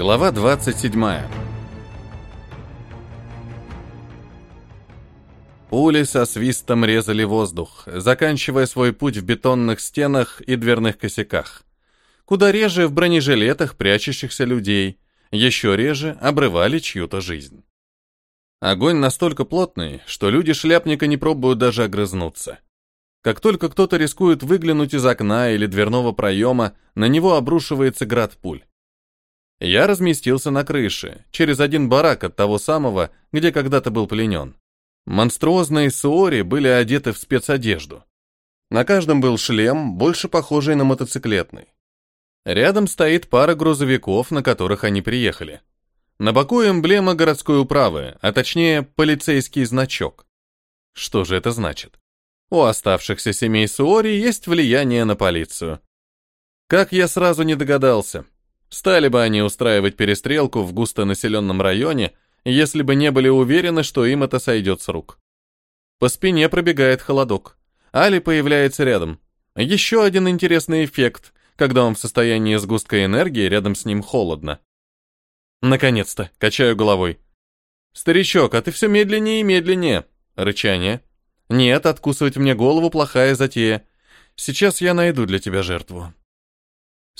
Глава 27. Пули со свистом резали воздух, заканчивая свой путь в бетонных стенах и дверных косяках. Куда реже в бронежилетах прячущихся людей, еще реже обрывали чью-то жизнь. Огонь настолько плотный, что люди шляпника не пробуют даже огрызнуться. Как только кто-то рискует выглянуть из окна или дверного проема, на него обрушивается град пуль. Я разместился на крыше, через один барак от того самого, где когда-то был пленен. Монструозные суори были одеты в спецодежду. На каждом был шлем, больше похожий на мотоциклетный. Рядом стоит пара грузовиков, на которых они приехали. На боку эмблема городской управы, а точнее полицейский значок. Что же это значит? У оставшихся семей Суори есть влияние на полицию. Как я сразу не догадался. Стали бы они устраивать перестрелку в густонаселенном районе, если бы не были уверены, что им это сойдет с рук. По спине пробегает холодок. Али появляется рядом. Еще один интересный эффект, когда он в состоянии сгустка энергии, рядом с ним холодно. Наконец-то, качаю головой. «Старичок, а ты все медленнее и медленнее». Рычание. «Нет, откусывать мне голову плохая затея. Сейчас я найду для тебя жертву».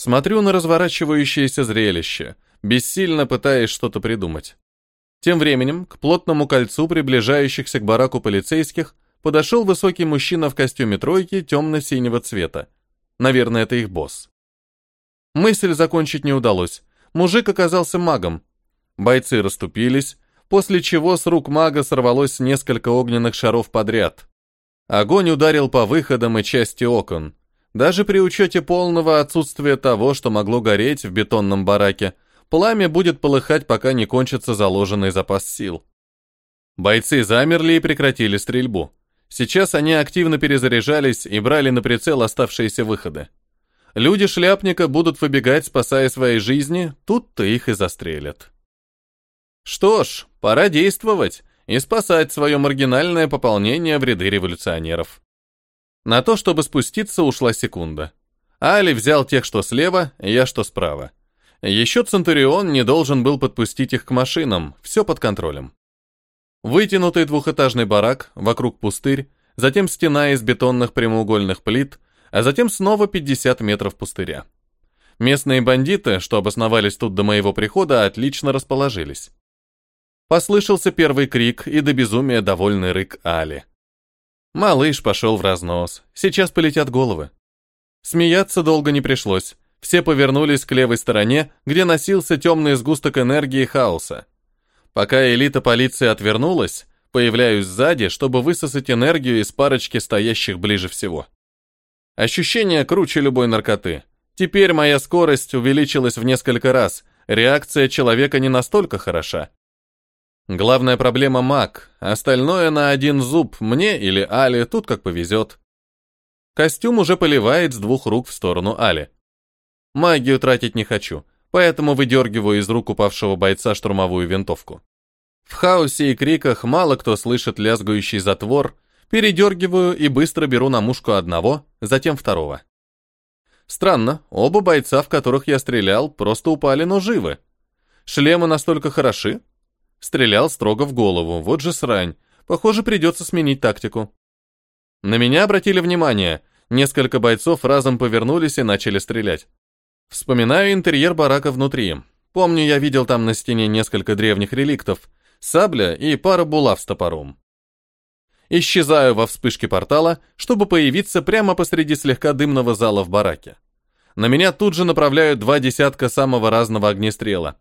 Смотрю на разворачивающееся зрелище, бессильно пытаясь что-то придумать. Тем временем к плотному кольцу приближающихся к бараку полицейских подошел высокий мужчина в костюме тройки темно-синего цвета. Наверное, это их босс. Мысль закончить не удалось. Мужик оказался магом. Бойцы расступились, после чего с рук мага сорвалось несколько огненных шаров подряд. Огонь ударил по выходам и части окон. Даже при учете полного отсутствия того, что могло гореть в бетонном бараке, пламя будет полыхать, пока не кончится заложенный запас сил. Бойцы замерли и прекратили стрельбу. Сейчас они активно перезаряжались и брали на прицел оставшиеся выходы. Люди шляпника будут выбегать, спасая свои жизни, тут-то их и застрелят. Что ж, пора действовать и спасать свое маргинальное пополнение в ряды революционеров. На то, чтобы спуститься, ушла секунда. Али взял тех, что слева, я, что справа. Еще Центурион не должен был подпустить их к машинам, все под контролем. Вытянутый двухэтажный барак, вокруг пустырь, затем стена из бетонных прямоугольных плит, а затем снова 50 метров пустыря. Местные бандиты, что обосновались тут до моего прихода, отлично расположились. Послышался первый крик и до безумия довольный рык Али. Малыш пошел в разнос. Сейчас полетят головы. Смеяться долго не пришлось. Все повернулись к левой стороне, где носился темный сгусток энергии хаоса. Пока элита полиции отвернулась, появляюсь сзади, чтобы высосать энергию из парочки стоящих ближе всего. Ощущение круче любой наркоты. Теперь моя скорость увеличилась в несколько раз, реакция человека не настолько хороша. Главная проблема маг, остальное на один зуб, мне или Али, тут как повезет. Костюм уже поливает с двух рук в сторону Али. Магию тратить не хочу, поэтому выдергиваю из рук упавшего бойца штурмовую винтовку. В хаосе и криках мало кто слышит лязгающий затвор, передергиваю и быстро беру на мушку одного, затем второго. Странно, оба бойца, в которых я стрелял, просто упали, но живы. Шлемы настолько хороши, Стрелял строго в голову, вот же срань. Похоже, придется сменить тактику. На меня обратили внимание. Несколько бойцов разом повернулись и начали стрелять. Вспоминаю интерьер барака внутри. Помню, я видел там на стене несколько древних реликтов, сабля и пара булав с топором. Исчезаю во вспышке портала, чтобы появиться прямо посреди слегка дымного зала в бараке. На меня тут же направляют два десятка самого разного огнестрела.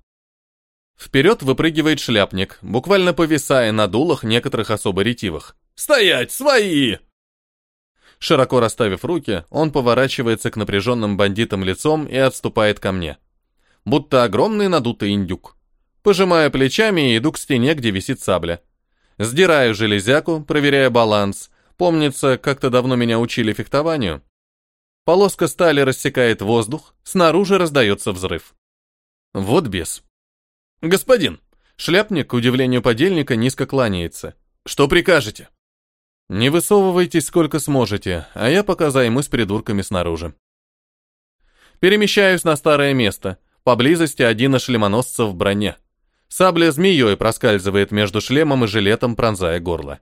Вперед выпрыгивает шляпник, буквально повисая на дулах некоторых особо ретивых. «Стоять! Свои!» Широко расставив руки, он поворачивается к напряженным бандитам лицом и отступает ко мне. Будто огромный надутый индюк. Пожимая плечами, иду к стене, где висит сабля. Сдираю железяку, проверяя баланс. Помнится, как-то давно меня учили фехтованию. Полоска стали рассекает воздух, снаружи раздается взрыв. Вот бес. «Господин!» Шляпник, к удивлению подельника, низко кланяется. «Что прикажете?» «Не высовывайтесь сколько сможете, а я пока займусь придурками снаружи». Перемещаюсь на старое место, Поблизости один из шлемоносцев в броне. Сабля змеей проскальзывает между шлемом и жилетом, пронзая горло.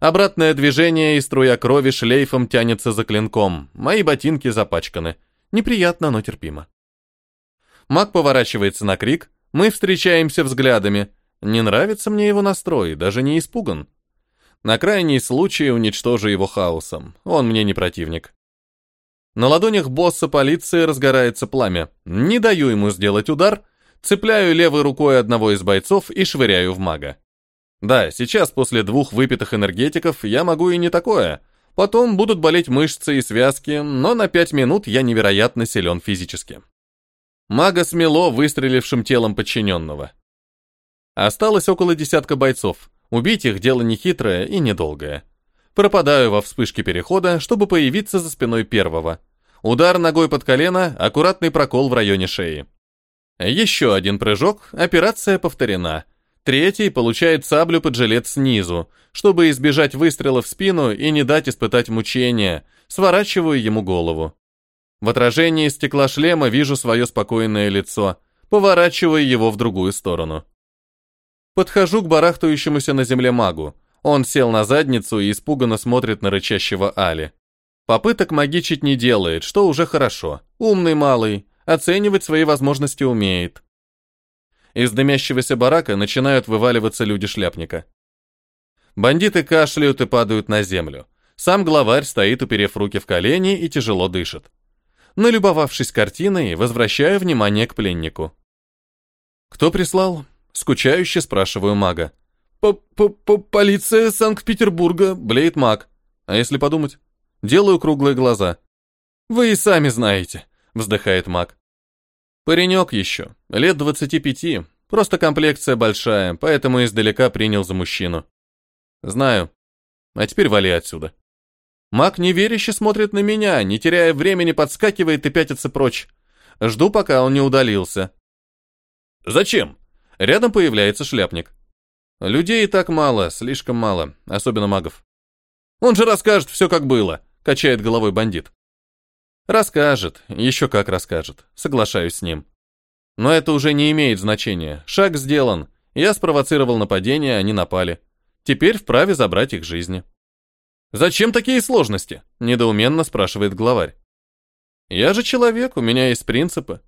Обратное движение и струя крови шлейфом тянется за клинком. Мои ботинки запачканы. Неприятно, но терпимо. Маг поворачивается на крик. Мы встречаемся взглядами. Не нравится мне его настрой, даже не испуган. На крайний случай уничтожу его хаосом. Он мне не противник. На ладонях босса полиции разгорается пламя. Не даю ему сделать удар, цепляю левой рукой одного из бойцов и швыряю в мага. Да, сейчас после двух выпитых энергетиков я могу и не такое. Потом будут болеть мышцы и связки, но на пять минут я невероятно силен физически. Мага смело выстрелившим телом подчиненного. Осталось около десятка бойцов. Убить их дело нехитрое и недолгое. Пропадаю во вспышке перехода, чтобы появиться за спиной первого. Удар ногой под колено, аккуратный прокол в районе шеи. Еще один прыжок, операция повторена – Третий получает саблю под жилет снизу, чтобы избежать выстрела в спину и не дать испытать мучения, сворачиваю ему голову. В отражении стекла шлема вижу свое спокойное лицо, поворачиваю его в другую сторону. Подхожу к барахтающемуся на земле магу. Он сел на задницу и испуганно смотрит на рычащего Али. Попыток магичить не делает, что уже хорошо. Умный малый, оценивать свои возможности умеет. Из дымящегося барака начинают вываливаться люди шляпника. Бандиты кашляют и падают на землю. Сам главарь стоит, уперев руки в колени и тяжело дышит. Налюбовавшись картиной, возвращаю внимание к пленнику. «Кто прислал?» — скучающе спрашиваю мага. П -п -п «Полиция Санкт-Петербурга», — блеет маг. А если подумать? Делаю круглые глаза. «Вы и сами знаете», — вздыхает маг. Паренек еще, лет 25, просто комплекция большая, поэтому издалека принял за мужчину. Знаю. А теперь вали отсюда. Маг неверяще смотрит на меня, не теряя времени, подскакивает и пятится прочь. Жду, пока он не удалился. «Зачем?» Рядом появляется шляпник. Людей и так мало, слишком мало, особенно магов. «Он же расскажет все, как было», — качает головой бандит. Расскажет, еще как расскажет, соглашаюсь с ним. Но это уже не имеет значения. Шаг сделан. Я спровоцировал нападение, они напали. Теперь вправе забрать их жизни. «Зачем такие сложности?» – недоуменно спрашивает главарь. «Я же человек, у меня есть принципы».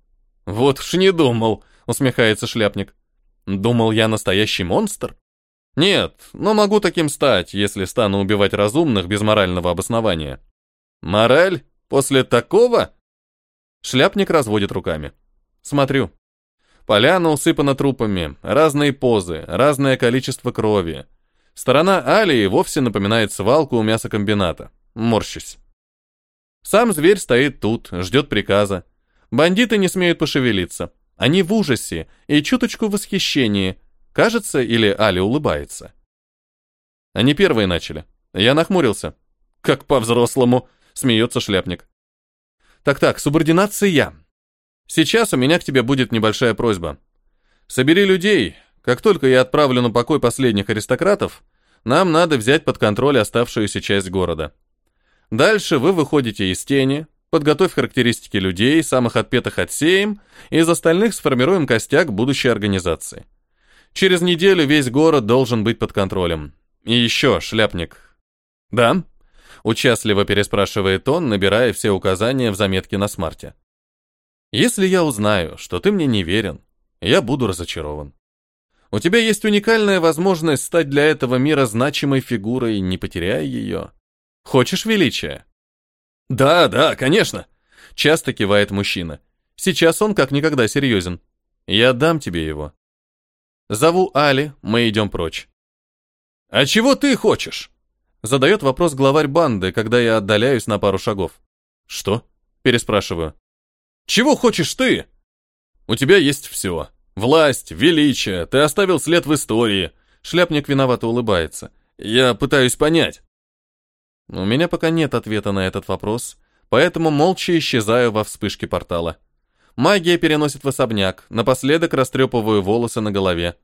«Вот уж не думал», – усмехается шляпник. «Думал, я настоящий монстр?» «Нет, но могу таким стать, если стану убивать разумных без морального обоснования». «Мораль? После такого? Шляпник разводит руками. Смотрю. Поляна усыпана трупами, разные позы, разное количество крови. Сторона Алии вовсе напоминает свалку у мясокомбината. Морщусь. Сам зверь стоит тут, ждет приказа. Бандиты не смеют пошевелиться. Они в ужасе и чуточку в восхищении. Кажется, или Али улыбается. Они первые начали. Я нахмурился. Как по-взрослому. Смеется шляпник. Так-так, субординация я. Сейчас у меня к тебе будет небольшая просьба. Собери людей. Как только я отправлю на покой последних аристократов, нам надо взять под контроль оставшуюся часть города. Дальше вы выходите из тени, подготовь характеристики людей, самых отпетых отсеем, из остальных сформируем костяк будущей организации. Через неделю весь город должен быть под контролем. И еще, шляпник. Да? Участливо переспрашивает он, набирая все указания в заметке на смарте. Если я узнаю, что ты мне не верен, я буду разочарован. У тебя есть уникальная возможность стать для этого мира значимой фигурой, не потеряя ее. Хочешь величия? Да, да, конечно. Часто кивает мужчина. Сейчас он как никогда серьезен. Я дам тебе его. Зову Али, мы идем прочь. А чего ты хочешь? Задает вопрос главарь банды, когда я отдаляюсь на пару шагов. «Что?» – переспрашиваю. «Чего хочешь ты?» «У тебя есть все. Власть, величие, ты оставил след в истории». Шляпник виновато улыбается. «Я пытаюсь понять». У меня пока нет ответа на этот вопрос, поэтому молча исчезаю во вспышке портала. Магия переносит в особняк, напоследок растрепываю волосы на голове.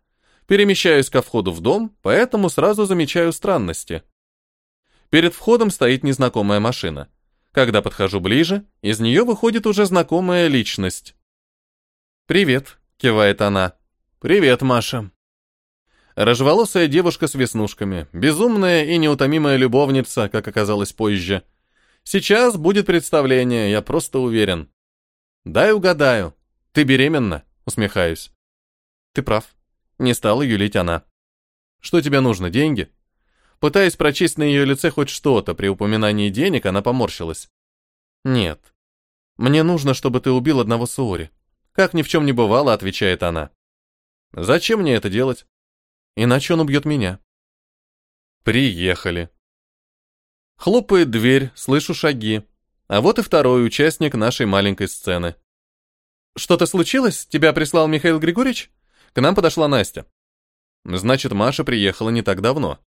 Перемещаюсь ко входу в дом, поэтому сразу замечаю странности. Перед входом стоит незнакомая машина. Когда подхожу ближе, из нее выходит уже знакомая личность. «Привет», — кивает она. «Привет, Маша». Рожеволосая девушка с веснушками, безумная и неутомимая любовница, как оказалось позже. Сейчас будет представление, я просто уверен. «Дай угадаю. Ты беременна?» — усмехаюсь. «Ты прав». Не стала юлить она. «Что тебе нужно, деньги?» Пытаясь прочесть на ее лице хоть что-то, при упоминании денег она поморщилась. «Нет. Мне нужно, чтобы ты убил одного Суори». «Как ни в чем не бывало», — отвечает она. «Зачем мне это делать? Иначе он убьет меня». «Приехали». Хлопает дверь, слышу шаги. А вот и второй участник нашей маленькой сцены. «Что-то случилось? Тебя прислал Михаил Григорьевич?» К нам подошла Настя. Значит, Маша приехала не так давно.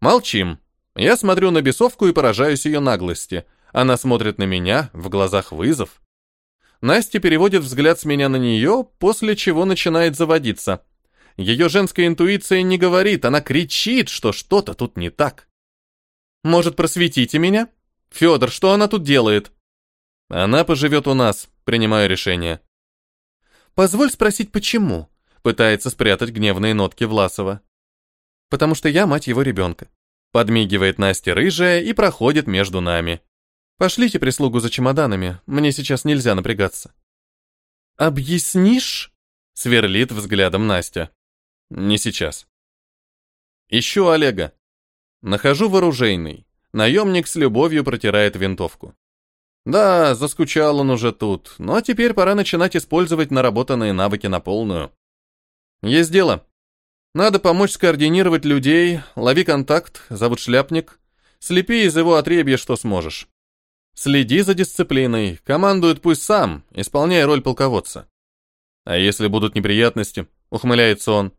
Молчим. Я смотрю на бесовку и поражаюсь ее наглости. Она смотрит на меня, в глазах вызов. Настя переводит взгляд с меня на нее, после чего начинает заводиться. Ее женская интуиция не говорит, она кричит, что что-то тут не так. «Может, просветите меня? Федор, что она тут делает?» «Она поживет у нас», принимаю решение. «Позволь спросить, почему?» пытается спрятать гневные нотки Власова. «Потому что я мать его ребенка», подмигивает Настя рыжая и проходит между нами. «Пошлите прислугу за чемоданами, мне сейчас нельзя напрягаться». «Объяснишь?» сверлит взглядом Настя. «Не сейчас». Ищу Олега. Нахожу вооружейный. Наемник с любовью протирает винтовку. Да, заскучал он уже тут, но теперь пора начинать использовать наработанные навыки на полную. Есть дело. Надо помочь скоординировать людей, лови контакт, зовут шляпник, слепи из его отребья, что сможешь. Следи за дисциплиной, командует пусть сам, исполняя роль полководца. А если будут неприятности, ухмыляется он.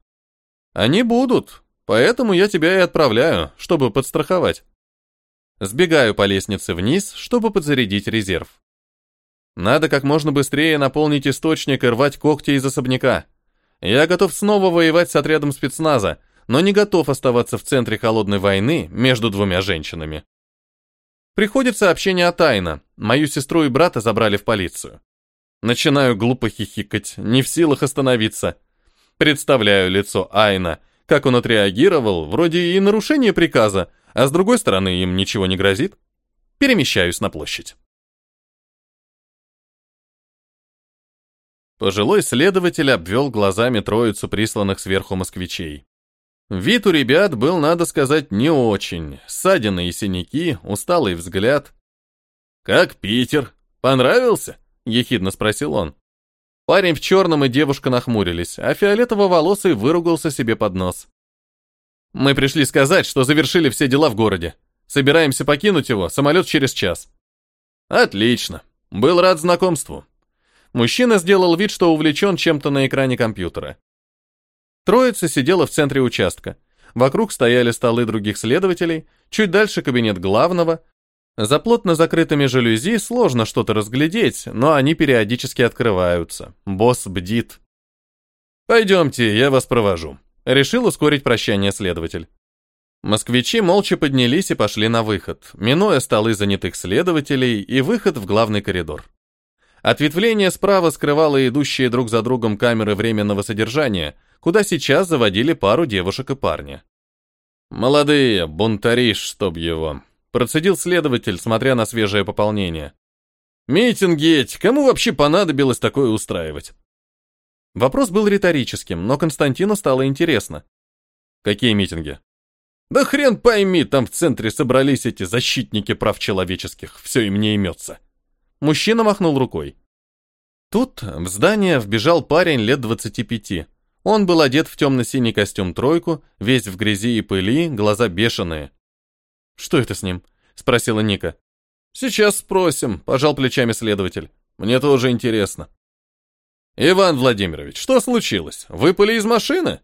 Они будут, поэтому я тебя и отправляю, чтобы подстраховать. Сбегаю по лестнице вниз, чтобы подзарядить резерв. Надо как можно быстрее наполнить источник и рвать когти из особняка. Я готов снова воевать с отрядом спецназа, но не готов оставаться в центре холодной войны между двумя женщинами. Приходит сообщение от Айна. Мою сестру и брата забрали в полицию. Начинаю глупо хихикать, не в силах остановиться. Представляю лицо Айна, как он отреагировал, вроде и нарушение приказа, а с другой стороны им ничего не грозит. Перемещаюсь на площадь. Пожилой следователь обвел глазами троицу присланных сверху москвичей. Вид у ребят был, надо сказать, не очень. Ссадины и синяки, усталый взгляд. «Как Питер? Понравился?» — ехидно спросил он. Парень в черном и девушка нахмурились, а фиолетово-волосый выругался себе под нос. «Мы пришли сказать, что завершили все дела в городе. Собираемся покинуть его, самолет через час». «Отлично. Был рад знакомству», Мужчина сделал вид, что увлечен чем-то на экране компьютера. Троица сидела в центре участка. Вокруг стояли столы других следователей, чуть дальше кабинет главного. За плотно закрытыми жалюзи сложно что-то разглядеть, но они периодически открываются. Босс бдит. «Пойдемте, я вас провожу», — решил ускорить прощание следователь. Москвичи молча поднялись и пошли на выход, минуя столы занятых следователей и выход в главный коридор. Ответвление справа скрывало идущие друг за другом камеры временного содержания, куда сейчас заводили пару девушек и парня. «Молодые, бунтари, чтоб его», — процедил следователь, смотря на свежее пополнение. «Митинги эти, кому вообще понадобилось такое устраивать?» Вопрос был риторическим, но Константину стало интересно. «Какие митинги?» «Да хрен пойми, там в центре собрались эти защитники прав человеческих, все им не имется». Мужчина махнул рукой. Тут в здание вбежал парень лет 25. Он был одет в темно-синий костюм тройку, весь в грязи и пыли, глаза бешеные. «Что это с ним?» — спросила Ника. «Сейчас спросим», — пожал плечами следователь. «Мне тоже интересно». «Иван Владимирович, что случилось? Выпали из машины?»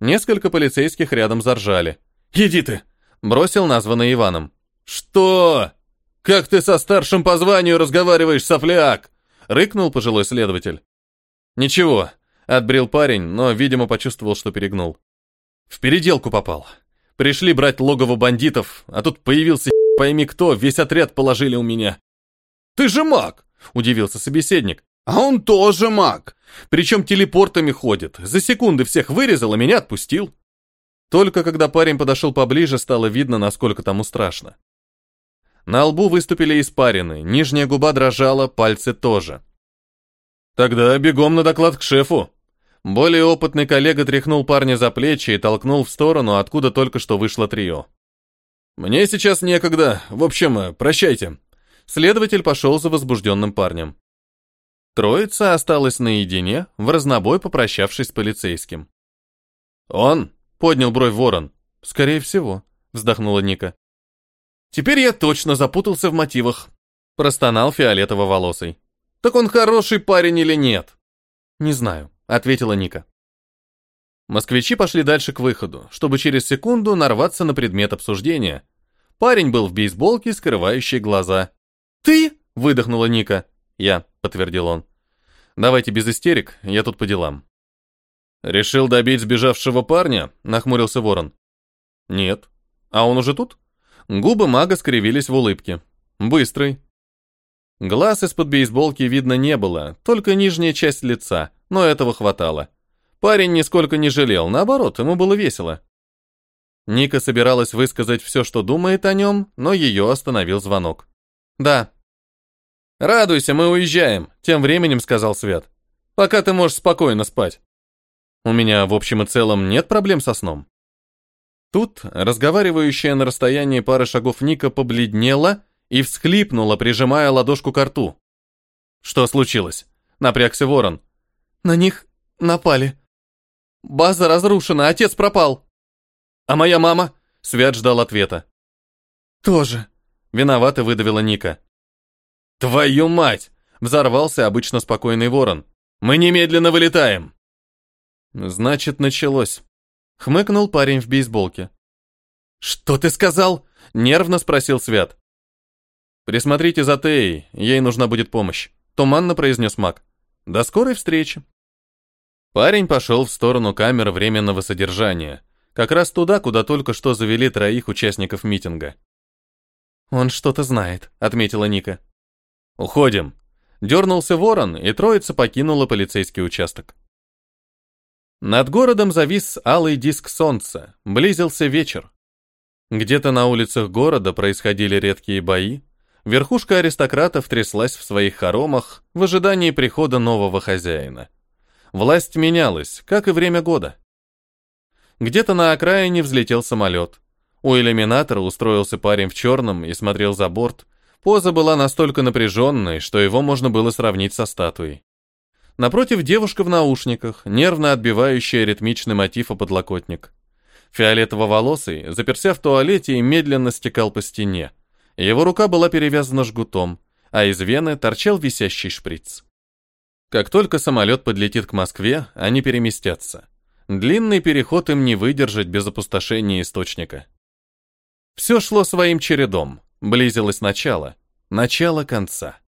Несколько полицейских рядом заржали. «Иди ты!» — бросил названный Иваном. «Что?» «Как ты со старшим по званию разговариваешь, сопляк?» — рыкнул пожилой следователь. «Ничего», — отбрил парень, но, видимо, почувствовал, что перегнул. «В переделку попал. Пришли брать логово бандитов, а тут появился пойми кто, весь отряд положили у меня». «Ты же маг!» — удивился собеседник. А он тоже маг. Причем телепортами ходит. За секунды всех вырезал, и меня отпустил. Только когда парень подошел поближе, стало видно, насколько тому страшно. На лбу выступили испарины, нижняя губа дрожала, пальцы тоже. Тогда бегом на доклад к шефу. Более опытный коллега тряхнул парня за плечи и толкнул в сторону, откуда только что вышло трио. «Мне сейчас некогда. В общем, прощайте». Следователь пошел за возбужденным парнем. Троица осталась наедине, в разнобой попрощавшись с полицейским. «Он?» — поднял бровь ворон. «Скорее всего», — вздохнула Ника. «Теперь я точно запутался в мотивах», — простонал фиолетово-волосый. «Так он хороший парень или нет?» «Не знаю», — ответила Ника. Москвичи пошли дальше к выходу, чтобы через секунду нарваться на предмет обсуждения. Парень был в бейсболке, скрывающей глаза. «Ты?» — выдохнула Ника. «Я», — подтвердил он. «Давайте без истерик, я тут по делам». «Решил добить сбежавшего парня?» — нахмурился ворон. «Нет. А он уже тут?» Губы мага скривились в улыбке. «Быстрый». Глаз из-под бейсболки видно не было, только нижняя часть лица, но этого хватало. Парень нисколько не жалел, наоборот, ему было весело. Ника собиралась высказать все, что думает о нем, но ее остановил звонок. «Да», «Радуйся, мы уезжаем», — тем временем сказал Свет. «Пока ты можешь спокойно спать». «У меня, в общем и целом, нет проблем со сном». Тут разговаривающая на расстоянии пары шагов Ника побледнела и всхлипнула, прижимая ладошку к рту. «Что случилось?» — напрягся ворон. «На них напали. База разрушена, отец пропал». «А моя мама?» — Свят ждал ответа. «Тоже», — виновато выдавила Ника. «Твою мать!» — взорвался обычно спокойный ворон. «Мы немедленно вылетаем!» «Значит, началось», — хмыкнул парень в бейсболке. «Что ты сказал?» — нервно спросил Свят. «Присмотрите за Теей, ей нужна будет помощь», — туманно произнес маг. «До скорой встречи». Парень пошел в сторону камеры временного содержания, как раз туда, куда только что завели троих участников митинга. «Он что-то знает», — отметила Ника. «Уходим!» Дернулся ворон, и троица покинула полицейский участок. Над городом завис алый диск солнца, близился вечер. Где-то на улицах города происходили редкие бои, верхушка аристократов тряслась в своих хоромах в ожидании прихода нового хозяина. Власть менялась, как и время года. Где-то на окраине взлетел самолет. У иллюминатора устроился парень в черном и смотрел за борт, Поза была настолько напряженной, что его можно было сравнить со статуей. Напротив девушка в наушниках, нервно отбивающая ритмичный мотив о подлокотник. Фиолетово-волосый, заперся в туалете и медленно стекал по стене. Его рука была перевязана жгутом, а из вены торчал висящий шприц. Как только самолет подлетит к Москве, они переместятся. Длинный переход им не выдержать без опустошения источника. Все шло своим чередом. Близилось начало. Начало конца.